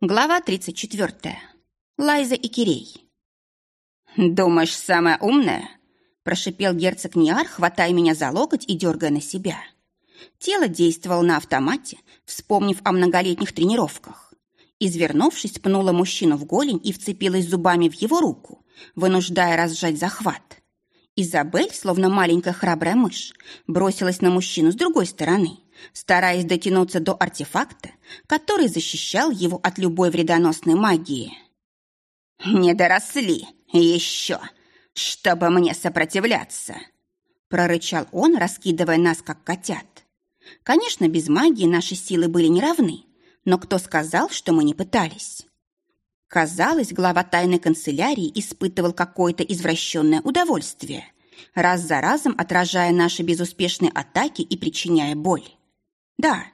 Глава 34. Лайза и Кирей. «Думаешь, самая умная?» – прошипел герцог Ниар, хватая меня за локоть и дергая на себя. Тело действовало на автомате, вспомнив о многолетних тренировках. Извернувшись, пнула мужчину в голень и вцепилась зубами в его руку, вынуждая разжать захват. Изабель, словно маленькая храбрая мышь, бросилась на мужчину с другой стороны – стараясь дотянуться до артефакта, который защищал его от любой вредоносной магии. «Не доросли еще, чтобы мне сопротивляться!» прорычал он, раскидывая нас, как котят. Конечно, без магии наши силы были неравны, но кто сказал, что мы не пытались? Казалось, глава тайной канцелярии испытывал какое-то извращенное удовольствие, раз за разом отражая наши безуспешные атаки и причиняя боль. Да,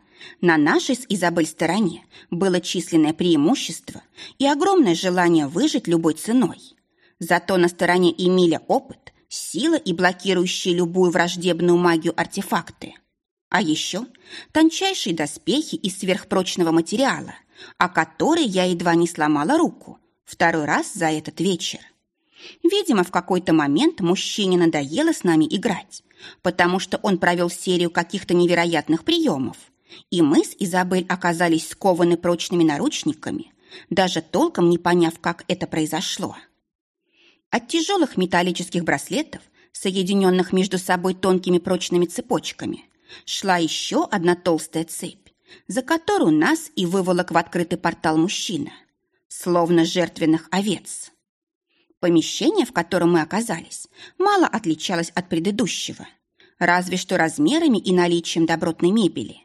на нашей с Изабель стороне было численное преимущество и огромное желание выжить любой ценой. Зато на стороне Эмиля опыт, сила и блокирующие любую враждебную магию артефакты. А еще тончайшие доспехи из сверхпрочного материала, о которой я едва не сломала руку второй раз за этот вечер. Видимо, в какой-то момент мужчине надоело с нами играть, потому что он провел серию каких-то невероятных приемов, и мы с Изабель оказались скованы прочными наручниками, даже толком не поняв, как это произошло. От тяжелых металлических браслетов, соединенных между собой тонкими прочными цепочками, шла еще одна толстая цепь, за которую нас и выволок в открытый портал мужчина, словно жертвенных овец. Помещение, в котором мы оказались, мало отличалось от предыдущего, разве что размерами и наличием добротной мебели.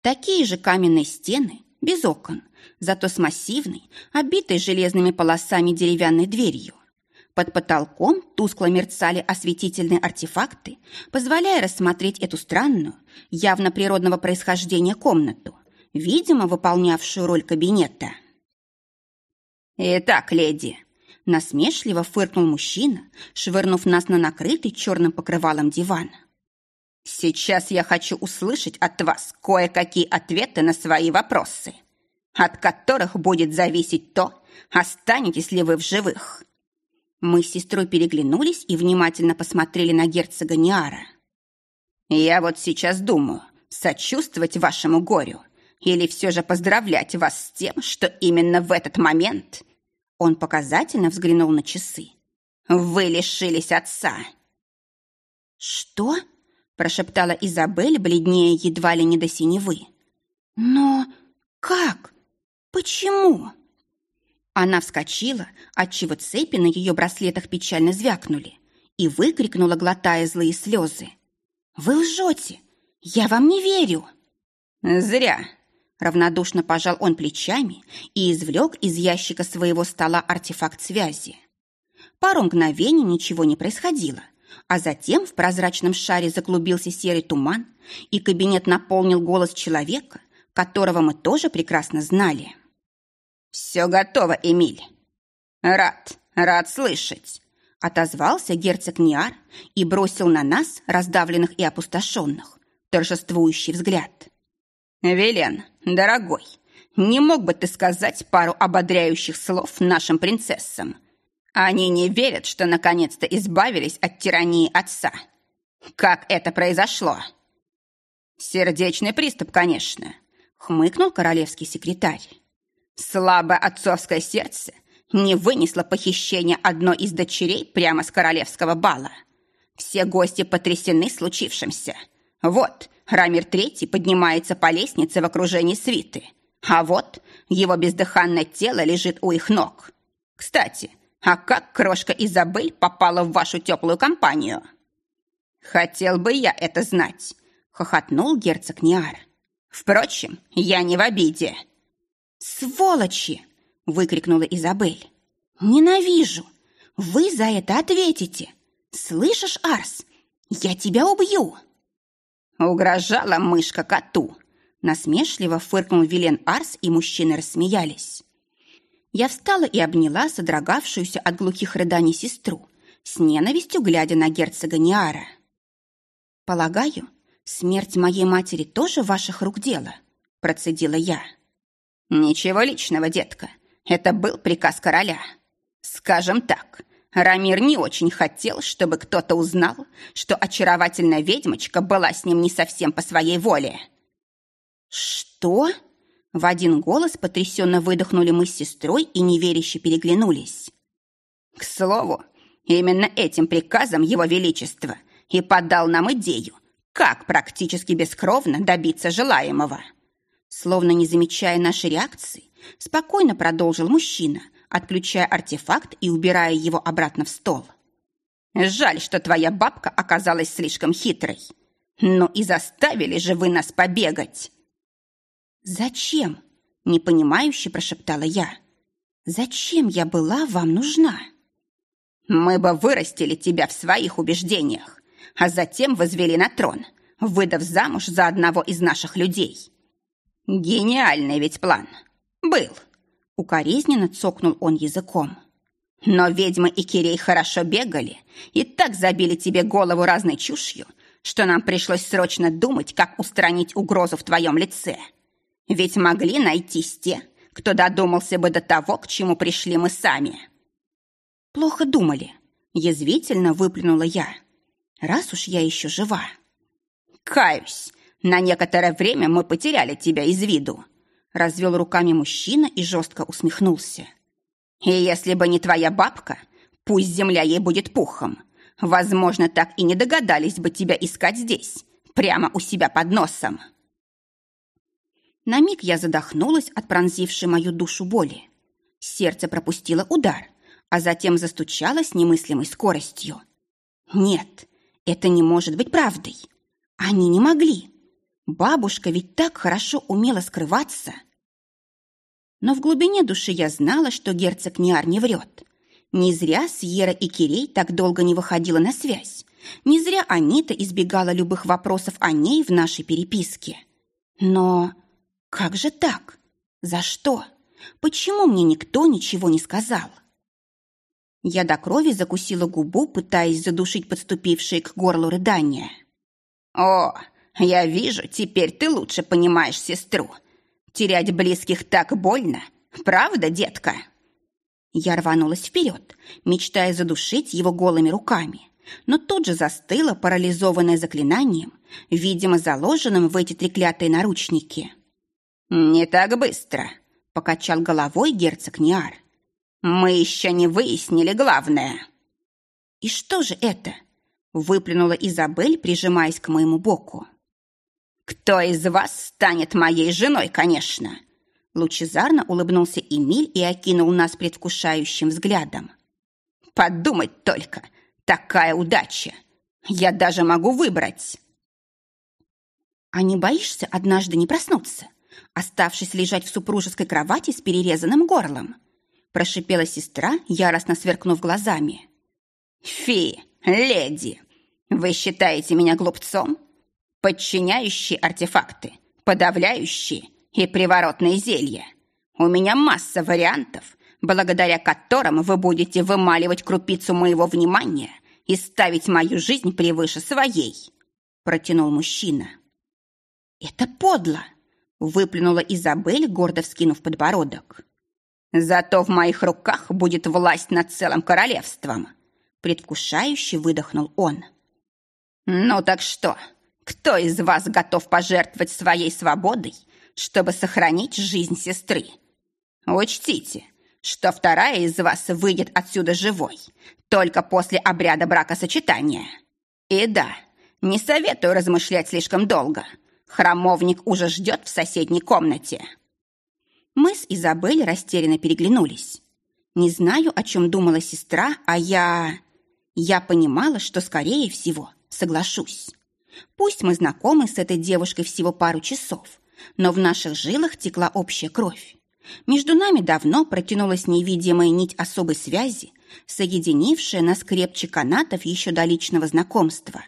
Такие же каменные стены, без окон, зато с массивной, обитой железными полосами деревянной дверью. Под потолком тускло мерцали осветительные артефакты, позволяя рассмотреть эту странную, явно природного происхождения комнату, видимо, выполнявшую роль кабинета. «Итак, леди», Насмешливо фыркнул мужчина, швырнув нас на накрытый черным покрывалом диван. «Сейчас я хочу услышать от вас кое-какие ответы на свои вопросы, от которых будет зависеть то, останетесь ли вы в живых». Мы с сестрой переглянулись и внимательно посмотрели на герцога Ниара. «Я вот сейчас думаю, сочувствовать вашему горю или все же поздравлять вас с тем, что именно в этот момент он показательно взглянул на часы. «Вы лишились отца!» «Что?» – прошептала Изабель, бледнее едва ли не до синевы. «Но как? Почему?» Она вскочила, отчего цепи на ее браслетах печально звякнули, и выкрикнула, глотая злые слезы. «Вы лжете! Я вам не верю!» «Зря!» Равнодушно пожал он плечами и извлек из ящика своего стола артефакт связи. Пару мгновений ничего не происходило, а затем в прозрачном шаре заклубился серый туман, и кабинет наполнил голос человека, которого мы тоже прекрасно знали. «Все готово, Эмиль!» «Рад, рад слышать!» отозвался герцог Ниар и бросил на нас, раздавленных и опустошенных, торжествующий взгляд. «Велен, дорогой, не мог бы ты сказать пару ободряющих слов нашим принцессам? Они не верят, что наконец-то избавились от тирании отца. Как это произошло?» «Сердечный приступ, конечно», — хмыкнул королевский секретарь. «Слабое отцовское сердце не вынесло похищения одной из дочерей прямо с королевского бала. Все гости потрясены случившимся. Вот, Рамир Третий поднимается по лестнице в окружении свиты. А вот его бездыханное тело лежит у их ног. Кстати, а как крошка Изабель попала в вашу теплую компанию? Хотел бы я это знать, хохотнул герцог Ниар. Впрочем, я не в обиде. Сволочи! выкрикнула Изабель. Ненавижу! Вы за это ответите! Слышишь, Арс? Я тебя убью! «Угрожала мышка коту!» Насмешливо фыркнул Вилен Арс, и мужчины рассмеялись. Я встала и обняла содрогавшуюся от глухих рыданий сестру, с ненавистью глядя на герцога Ниара. «Полагаю, смерть моей матери тоже ваших рук дело?» – процедила я. Ничего личного, детка. Это был приказ короля. Скажем так, Рамир не очень хотел, чтобы кто-то узнал, что очаровательная ведьмочка была с ним не совсем по своей воле. «Что?» В один голос потрясенно выдохнули мы с сестрой и неверяще переглянулись. К слову, именно этим приказом Его Величество и подал нам идею, как практически бескровно добиться желаемого. Словно не замечая нашей реакции, спокойно продолжил мужчина, отключая артефакт и убирая его обратно в стол. «Жаль, что твоя бабка оказалась слишком хитрой. Ну и заставили же вы нас побегать!» «Зачем?» – непонимающе прошептала я. «Зачем я была вам нужна?» «Мы бы вырастили тебя в своих убеждениях, а затем возвели на трон, выдав замуж за одного из наших людей. Гениальный ведь план. Был!» Укоризненно цокнул он языком. «Но ведьмы и Кирей хорошо бегали и так забили тебе голову разной чушью, что нам пришлось срочно думать, как устранить угрозу в твоем лице». Ведь могли найтись те, кто додумался бы до того, к чему пришли мы сами. Плохо думали. Язвительно выплюнула я. Раз уж я еще жива. Каюсь, на некоторое время мы потеряли тебя из виду. Развел руками мужчина и жестко усмехнулся. И если бы не твоя бабка, пусть земля ей будет пухом, возможно, так и не догадались бы тебя искать здесь, прямо у себя под носом. На миг я задохнулась от пронзившей мою душу боли. Сердце пропустило удар, а затем застучало с немыслимой скоростью. Нет, это не может быть правдой. Они не могли. Бабушка ведь так хорошо умела скрываться. Но в глубине души я знала, что герцог Ниар не врет. Не зря Сьерра и Кирей так долго не выходила на связь. Не зря Анита избегала любых вопросов о ней в нашей переписке. Но как же так? За что? Почему мне никто ничего не сказал? Я до крови закусила губу, пытаясь задушить подступившие к горлу рыдания. «О, я вижу, теперь ты лучше понимаешь сестру. Терять близких так больно, правда, детка?» Я рванулась вперед, мечтая задушить его голыми руками, но тут же застыла, парализованная заклинанием, видимо, заложенным в эти треклятые наручники. «Не так быстро», — покачал головой герцог Ниар. «Мы еще не выяснили главное». «И что же это?» — выплюнула Изабель, прижимаясь к моему боку. «Кто из вас станет моей женой, конечно?» Лучезарно улыбнулся Эмиль и окинул нас предвкушающим взглядом. «Подумать только! Такая удача! Я даже могу выбрать!» «А не боишься однажды не проснуться?» оставшись лежать в супружеской кровати с перерезанным горлом. Прошипела сестра, яростно сверкнув глазами. «Фи, леди, вы считаете меня глупцом? Подчиняющие артефакты, подавляющие и приворотные зелья. У меня масса вариантов, благодаря которым вы будете вымаливать крупицу моего внимания и ставить мою жизнь превыше своей», протянул мужчина. «Это подло!» выплюнула Изабель, гордо вскинув подбородок. «Зато в моих руках будет власть над целым королевством», предвкушающе выдохнул он. «Ну так что, кто из вас готов пожертвовать своей свободой, чтобы сохранить жизнь сестры? Учтите, что вторая из вас выйдет отсюда живой, только после обряда бракосочетания. И да, не советую размышлять слишком долго – Храмовник уже ждет в соседней комнате. Мы с Изабель растерянно переглянулись. Не знаю, о чем думала сестра, а я... Я понимала, что, скорее всего, соглашусь. Пусть мы знакомы с этой девушкой всего пару часов, но в наших жилах текла общая кровь. Между нами давно протянулась невидимая нить особой связи, соединившая нас крепче канатов еще до личного знакомства.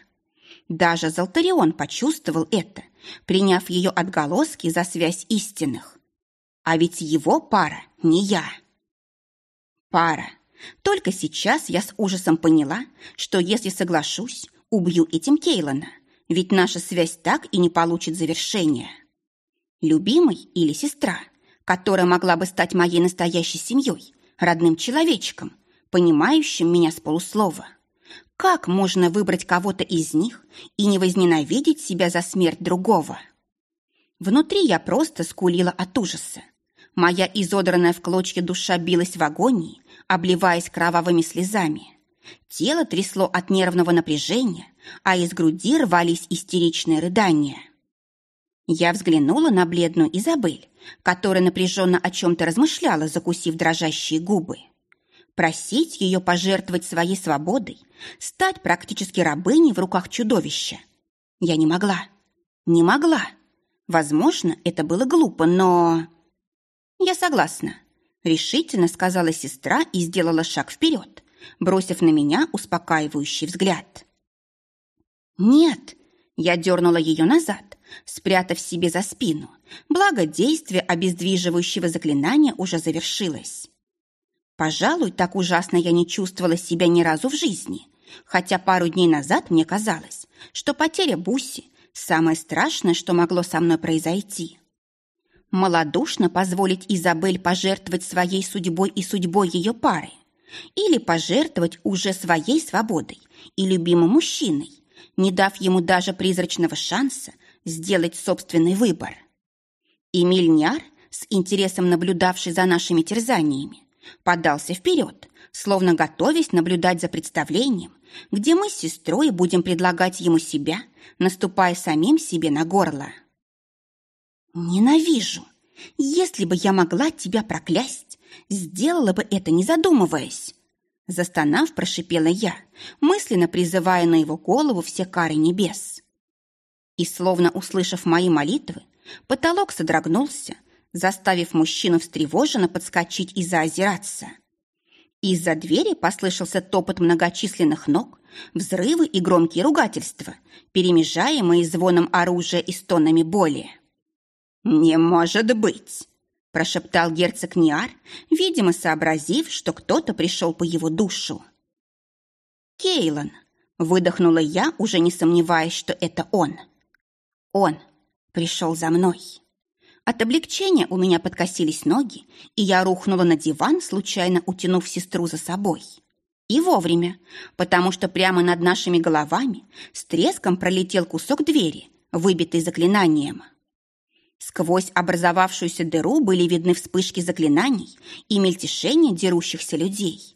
Даже Золтарион почувствовал это приняв ее отголоски за связь истинных. А ведь его пара не я. Пара. Только сейчас я с ужасом поняла, что если соглашусь, убью этим Кейлона, ведь наша связь так и не получит завершения. Любимый или сестра, которая могла бы стать моей настоящей семьей, родным человечком, понимающим меня с полуслова. Как можно выбрать кого-то из них и не возненавидеть себя за смерть другого? Внутри я просто скулила от ужаса. Моя изодранная в клочья душа билась в агонии, обливаясь кровавыми слезами. Тело трясло от нервного напряжения, а из груди рвались истеричные рыдания. Я взглянула на бледную Изабель, которая напряженно о чем-то размышляла, закусив дрожащие губы. Просить ее пожертвовать своей свободой, стать практически рабыней в руках чудовища. Я не могла. Не могла. Возможно, это было глупо, но... Я согласна. Решительно сказала сестра и сделала шаг вперед, бросив на меня успокаивающий взгляд. «Нет!» Я дернула ее назад, спрятав себе за спину, благо действие обездвиживающего заклинания уже завершилось. Пожалуй, так ужасно я не чувствовала себя ни разу в жизни, хотя пару дней назад мне казалось, что потеря Буси – самое страшное, что могло со мной произойти. Молодушно позволить Изабель пожертвовать своей судьбой и судьбой ее пары, или пожертвовать уже своей свободой и любимым мужчиной, не дав ему даже призрачного шанса сделать собственный выбор. Эмиль Няр, с интересом наблюдавший за нашими терзаниями, подался вперед, словно готовясь наблюдать за представлением, где мы с сестрой будем предлагать ему себя, наступая самим себе на горло. «Ненавижу! Если бы я могла тебя проклясть, сделала бы это, не задумываясь!» Застонав, прошипела я, мысленно призывая на его голову все кары небес. И, словно услышав мои молитвы, потолок содрогнулся, заставив мужчину встревоженно подскочить и заозираться. Из-за двери послышался топот многочисленных ног, взрывы и громкие ругательства, перемежаемые звоном оружия и стонами боли. «Не может быть!» – прошептал герцог Ниар, видимо, сообразив, что кто-то пришел по его душу. «Кейлан!» – выдохнула я, уже не сомневаясь, что это он. «Он пришел за мной!» От облегчения у меня подкосились ноги, и я рухнула на диван, случайно утянув сестру за собой. И вовремя, потому что прямо над нашими головами с треском пролетел кусок двери, выбитый заклинанием. Сквозь образовавшуюся дыру были видны вспышки заклинаний и мельтешение дерущихся людей.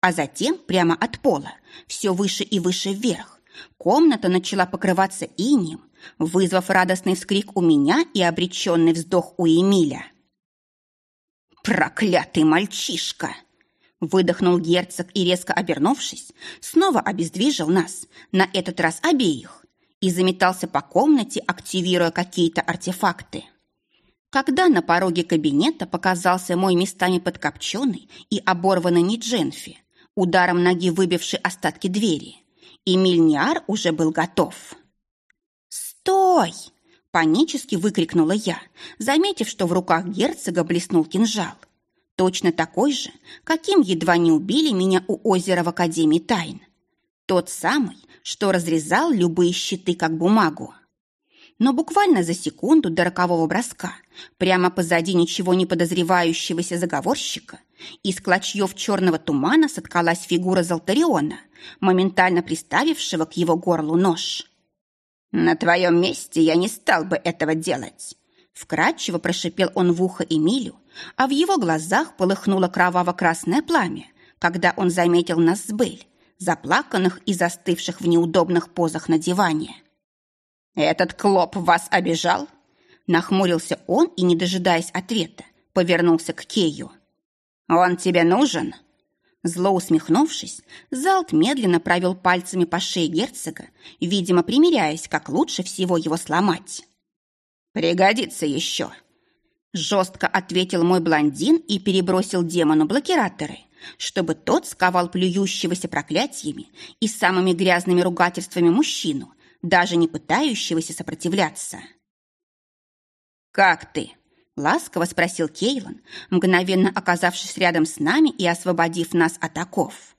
А затем, прямо от пола, все выше и выше вверх, комната начала покрываться инием, вызвав радостный вскрик у меня и обреченный вздох у Эмиля. «Проклятый мальчишка!» Выдохнул герцог и, резко обернувшись, снова обездвижил нас, на этот раз обеих, и заметался по комнате, активируя какие-то артефакты. Когда на пороге кабинета показался мой местами подкопченный и оборванный Нидженфи, ударом ноги выбивший остатки двери, Эмиль Ниар уже был готов. «Стой!» – панически выкрикнула я, заметив, что в руках герцога блеснул кинжал. Точно такой же, каким едва не убили меня у озера в Академии тайн. Тот самый, что разрезал любые щиты, как бумагу. Но буквально за секунду до рокового броска, прямо позади ничего не подозревающегося заговорщика, из клочьев черного тумана соткалась фигура Золтариона, моментально приставившего к его горлу нож. «На твоем месте я не стал бы этого делать!» Вкратчиво прошипел он в ухо Эмилю, а в его глазах полыхнуло кроваво-красное пламя, когда он заметил нас с Бель, заплаканных и застывших в неудобных позах на диване. «Этот клоп вас обижал?» Нахмурился он и, не дожидаясь ответа, повернулся к Кею. «Он тебе нужен?» Зло усмехнувшись, Залт медленно провел пальцами по шее герцога, видимо, примиряясь, как лучше всего его сломать. «Пригодится еще!» Жестко ответил мой блондин и перебросил демону блокираторы, чтобы тот сковал плюющегося проклятиями и самыми грязными ругательствами мужчину, даже не пытающегося сопротивляться. «Как ты?» Ласково спросил Кейлан, мгновенно оказавшись рядом с нами и освободив нас от оков.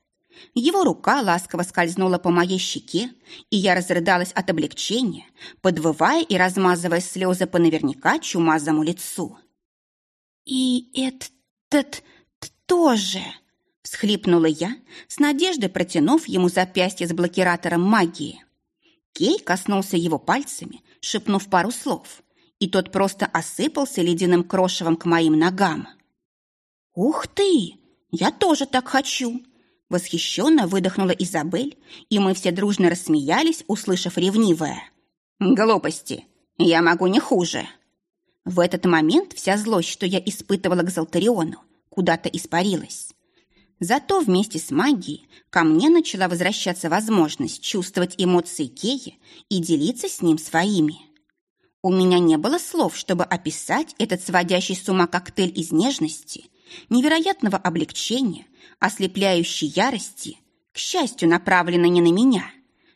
Его рука ласково скользнула по моей щеке, и я разрыдалась от облегчения, подвывая и размазывая слезы по наверняка чумазому лицу. «И этот тоже!» — всхлипнула я, с надеждой протянув ему запястье с блокиратором магии. Кей коснулся его пальцами, шепнув пару слов, и тот просто осыпался ледяным крошевом к моим ногам. «Ух ты! Я тоже так хочу!» Восхищенно выдохнула Изабель, и мы все дружно рассмеялись, услышав ревнивое. «Глупости! Я могу не хуже!» В этот момент вся злость, что я испытывала к Золтариону, куда-то испарилась. Зато вместе с магией ко мне начала возвращаться возможность чувствовать эмоции Кея и делиться с ним своими. У меня не было слов, чтобы описать этот сводящий с ума коктейль из нежности, невероятного облегчения, ослепляющей ярости, к счастью, направленной не на меня,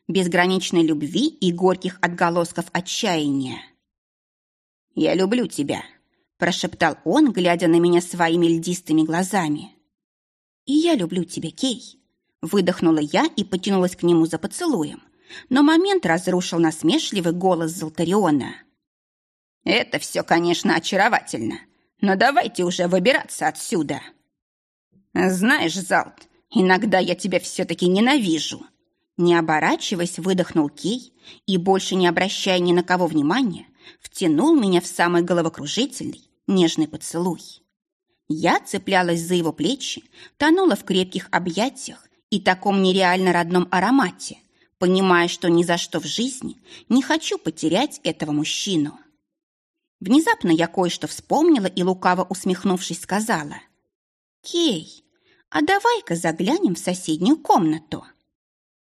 безграничной любви и горьких отголосков отчаяния. «Я люблю тебя», – прошептал он, глядя на меня своими льдистыми глазами. «И я люблю тебя, Кей», – выдохнула я и потянулась к нему за поцелуем, но момент разрушил насмешливый голос Золтариона. «Это все, конечно, очаровательно, но давайте уже выбираться отсюда». «Знаешь, Залт, иногда я тебя все-таки ненавижу», не оборачиваясь, выдохнул Кей и, больше не обращая ни на кого внимания, втянул меня в самый головокружительный, нежный поцелуй. Я цеплялась за его плечи, тонула в крепких объятиях и таком нереально родном аромате, понимая, что ни за что в жизни не хочу потерять этого мужчину. Внезапно я кое-что вспомнила и, лукаво усмехнувшись, сказала. «Кей, а давай-ка заглянем в соседнюю комнату».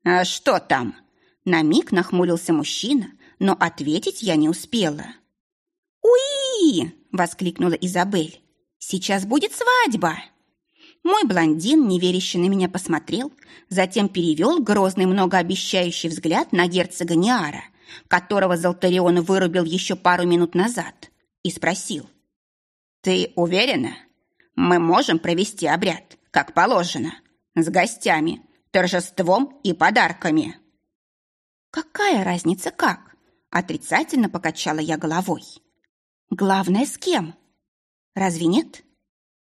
«А что там?» На миг нахмурился мужчина, но ответить я не успела. «Уи!» — воскликнула Изабель. «Сейчас будет свадьба!» Мой блондин, неверяще на меня, посмотрел, затем перевел грозный многообещающий взгляд на герцога Ниара, которого Золтарион вырубил еще пару минут назад, и спросил. «Ты уверена? Мы можем провести обряд, как положено, с гостями, торжеством и подарками». «Какая разница как?» Отрицательно покачала я головой. «Главное, с кем? Разве нет?»